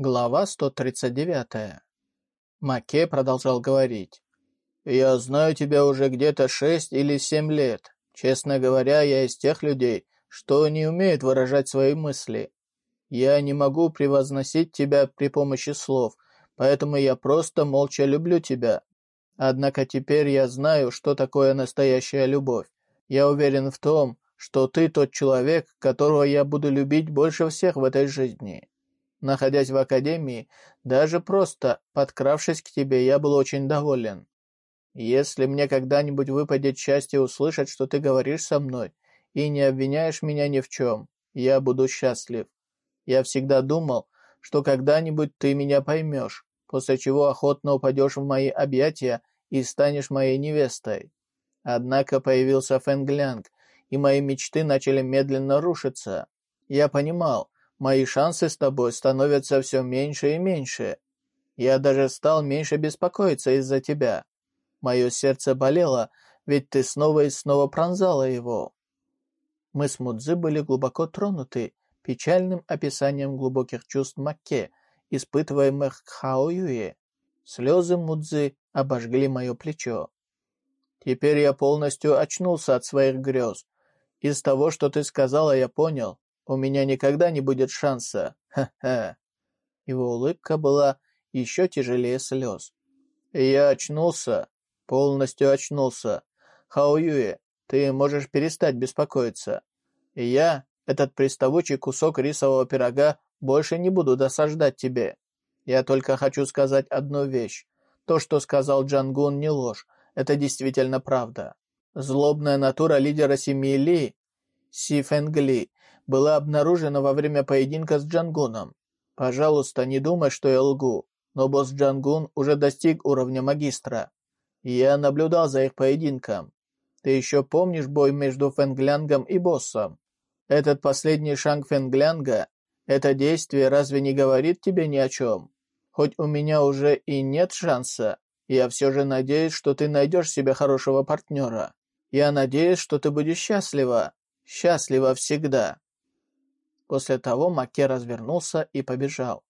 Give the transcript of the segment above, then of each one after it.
Глава 139. Маке продолжал говорить. «Я знаю тебя уже где-то шесть или семь лет. Честно говоря, я из тех людей, что не умеют выражать свои мысли. Я не могу превозносить тебя при помощи слов, поэтому я просто молча люблю тебя. Однако теперь я знаю, что такое настоящая любовь. Я уверен в том, что ты тот человек, которого я буду любить больше всех в этой жизни. Находясь в академии, даже просто подкравшись к тебе, я был очень доволен. Если мне когда-нибудь выпадет счастье услышать, что ты говоришь со мной и не обвиняешь меня ни в чем, я буду счастлив. Я всегда думал, что когда-нибудь ты меня поймешь, после чего охотно упадешь в мои объятия и станешь моей невестой. Однако появился Фэнглянг, и мои мечты начали медленно рушиться. Я понимал, Мои шансы с тобой становятся все меньше и меньше. Я даже стал меньше беспокоиться из-за тебя. Мое сердце болело, ведь ты снова и снова пронзала его. Мы с Мудзи были глубоко тронуты печальным описанием глубоких чувств Макке, испытываемых к Хао Юе. Слезы Мудзи обожгли мое плечо. Теперь я полностью очнулся от своих грез. Из того, что ты сказала, я понял, у меня никогда не будет шанса. Ха-ха. Его улыбка была еще тяжелее слез. Я очнулся. Полностью очнулся. Хао Юэ, ты можешь перестать беспокоиться. Я, этот приставучий кусок рисового пирога, больше не буду досаждать тебе. Я только хочу сказать одну вещь. То, что сказал Джангун, не ложь. Это действительно правда. Злобная натура лидера семьи Ли, Си Фэнгли, была обнаружена во время поединка с Джангуном. Пожалуйста, не думай, что я лгу, но босс Джангун уже достиг уровня магистра. Я наблюдал за их поединком. Ты еще помнишь бой между Фэнглянгом и боссом? Этот последний шанг Фэнглянга, это действие разве не говорит тебе ни о чем? Хоть у меня уже и нет шанса, я все же надеюсь, что ты найдешь себе хорошего партнера. Я надеюсь, что ты будешь счастлива. Счастлива всегда. После того Маке развернулся и побежал.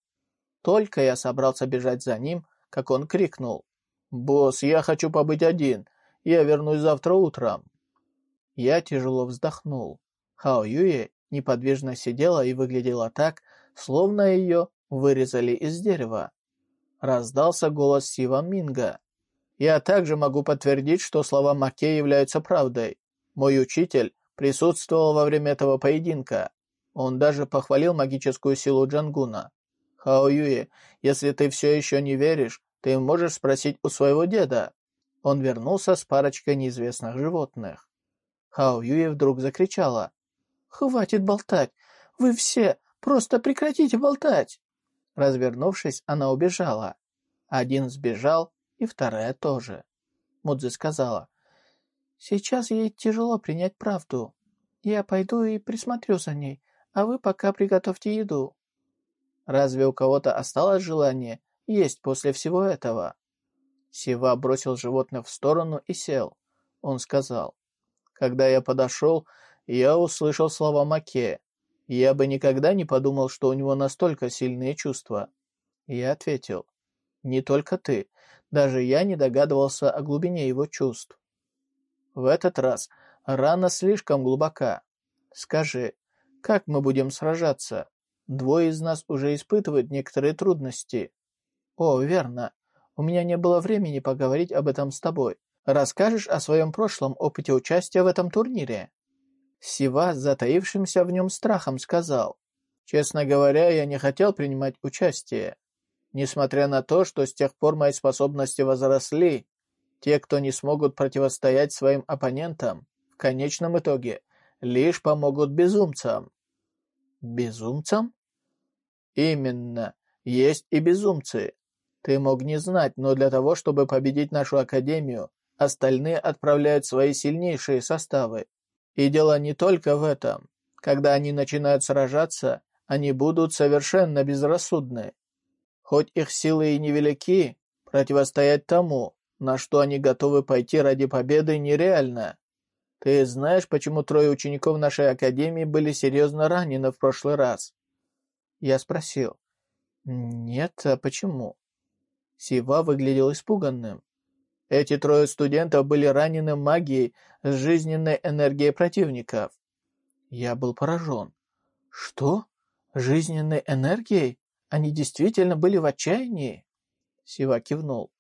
Только я собрался бежать за ним, как он крикнул. «Босс, я хочу побыть один. Я вернусь завтра утром». Я тяжело вздохнул. Хао Юе неподвижно сидела и выглядела так, словно ее вырезали из дерева. Раздался голос Сива Минга. «Я также могу подтвердить, что слова Маке являются правдой. Мой учитель присутствовал во время этого поединка. Он даже похвалил магическую силу Джангуна. «Хао Юи, если ты все еще не веришь, ты можешь спросить у своего деда». Он вернулся с парочкой неизвестных животных. Хао Юи вдруг закричала. «Хватит болтать! Вы все! Просто прекратите болтать!» Развернувшись, она убежала. Один сбежал, и вторая тоже. Мудзи сказала. «Сейчас ей тяжело принять правду. Я пойду и присмотрю за ней а вы пока приготовьте еду. Разве у кого-то осталось желание есть после всего этого? Сива бросил животное в сторону и сел. Он сказал, «Когда я подошел, я услышал слова Маке. Я бы никогда не подумал, что у него настолько сильные чувства». Я ответил, «Не только ты. Даже я не догадывался о глубине его чувств». В этот раз рана слишком глубока. Скажи, как мы будем сражаться? Двое из нас уже испытывают некоторые трудности. О, верно. У меня не было времени поговорить об этом с тобой. Расскажешь о своем прошлом опыте участия в этом турнире?» Сива затаившимся в нем страхом сказал. «Честно говоря, я не хотел принимать участие. Несмотря на то, что с тех пор мои способности возросли, те, кто не смогут противостоять своим оппонентам, в конечном итоге лишь помогут безумцам». «Безумцам?» «Именно. Есть и безумцы. Ты мог не знать, но для того, чтобы победить нашу Академию, остальные отправляют свои сильнейшие составы. И дело не только в этом. Когда они начинают сражаться, они будут совершенно безрассудны. Хоть их силы и невелики, противостоять тому, на что они готовы пойти ради победы, нереально. Ты знаешь, почему трое учеников нашей академии были серьезно ранены в прошлый раз?» Я спросил. Нет, а почему? Сива выглядел испуганным. Эти трое студентов были ранены магией с жизненной энергией противников. Я был поражен. Что? Жизненной энергией? Они действительно были в отчаянии? Сива кивнул.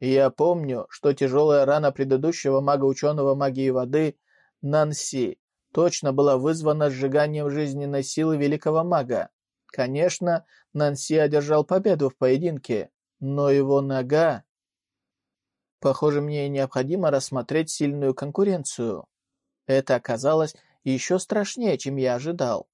Я помню, что тяжелая рана предыдущего мага-ученого магии воды, Нанси, точно была вызвана сжиганием жизненной силы великого мага. Конечно, Нанси одержал победу в поединке, но его нога... Похоже, мне необходимо рассмотреть сильную конкуренцию. Это оказалось еще страшнее, чем я ожидал.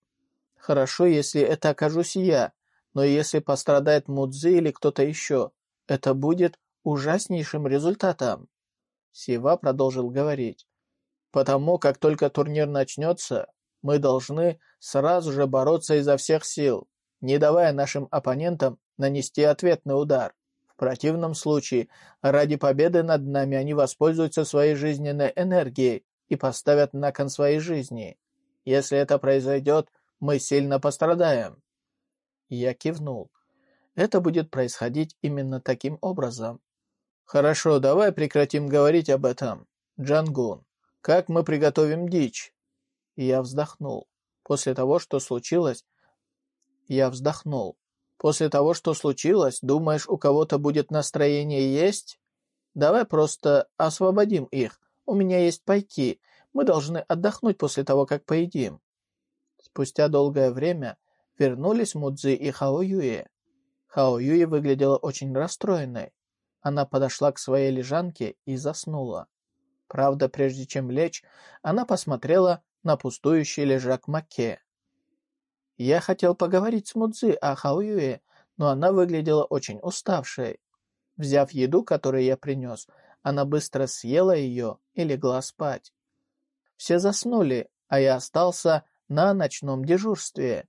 Хорошо, если это окажусь я, но если пострадает Мудзи или кто-то еще, это будет ужаснейшим результатом. Сива продолжил говорить. Потому как только турнир начнется, мы должны сразу же бороться изо всех сил, не давая нашим оппонентам нанести ответный удар. В противном случае, ради победы над нами они воспользуются своей жизненной энергией и поставят на кон своей жизни. Если это произойдет, мы сильно пострадаем. Я кивнул. Это будет происходить именно таким образом. Хорошо, давай прекратим говорить об этом. Джангун, как мы приготовим дичь? Я вздохнул. После того, что случилось... Я вздохнул. После того, что случилось, думаешь, у кого-то будет настроение есть? Давай просто освободим их. У меня есть пайки. Мы должны отдохнуть после того, как поедим. Спустя долгое время вернулись Мудзи и Хао Юе. Хао Юе выглядела очень расстроенной. Она подошла к своей лежанке и заснула. Правда, прежде чем лечь, она посмотрела на пустующий лежак Маке. Я хотел поговорить с Мудзи о Хауюе, но она выглядела очень уставшей. Взяв еду, которую я принес, она быстро съела ее и легла спать. Все заснули, а я остался на ночном дежурстве.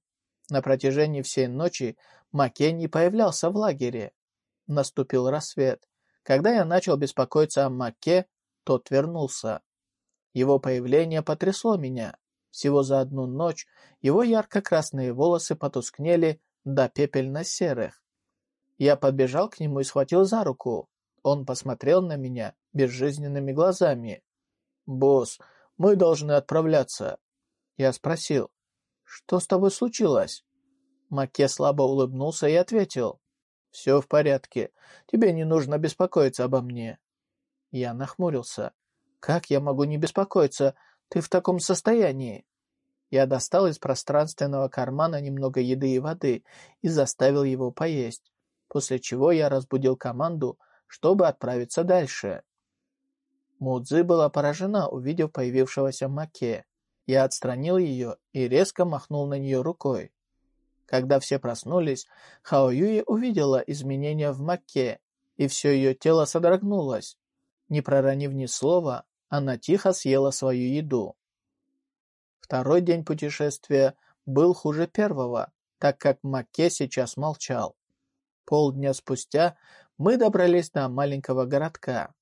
На протяжении всей ночи Маке не появлялся в лагере. Наступил рассвет. Когда я начал беспокоиться о Маке, тот вернулся. Его появление потрясло меня. Всего за одну ночь его ярко-красные волосы потускнели до пепельно-серых. Я подбежал к нему и схватил за руку. Он посмотрел на меня безжизненными глазами. «Босс, мы должны отправляться». Я спросил, «Что с тобой случилось?» Маке слабо улыбнулся и ответил, «Все в порядке. Тебе не нужно беспокоиться обо мне». Я нахмурился. «Как я могу не беспокоиться? Ты в таком состоянии?» Я достал из пространственного кармана немного еды и воды и заставил его поесть, после чего я разбудил команду, чтобы отправиться дальше. Мудзи была поражена, увидев появившегося Маке. Я отстранил ее и резко махнул на нее рукой. Когда все проснулись, Хао Юи увидела изменения в Маке, и все ее тело содрогнулось. Не проронив ни слова, она тихо съела свою еду. Второй день путешествия был хуже первого, так как Маке сейчас молчал. Полдня спустя мы добрались до маленького городка.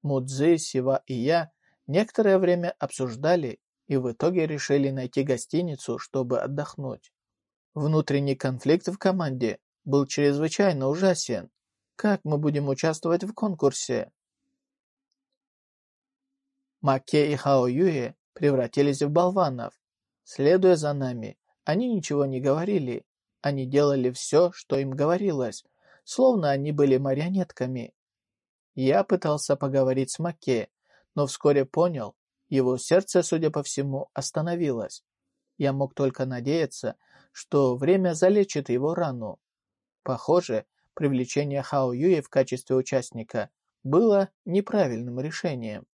Мудзи, Сива и я некоторое время обсуждали и в итоге решили найти гостиницу, чтобы отдохнуть. Внутренний конфликт в команде был чрезвычайно ужасен. Как мы будем участвовать в конкурсе? Маке и Хао Юе превратились в болванов. Следуя за нами, они ничего не говорили. Они делали все, что им говорилось, словно они были марионетками. Я пытался поговорить с Маке, но вскоре понял, его сердце, судя по всему, остановилось. Я мог только надеяться, что время залечит его рану. Похоже, привлечение Хао Юи в качестве участника было неправильным решением.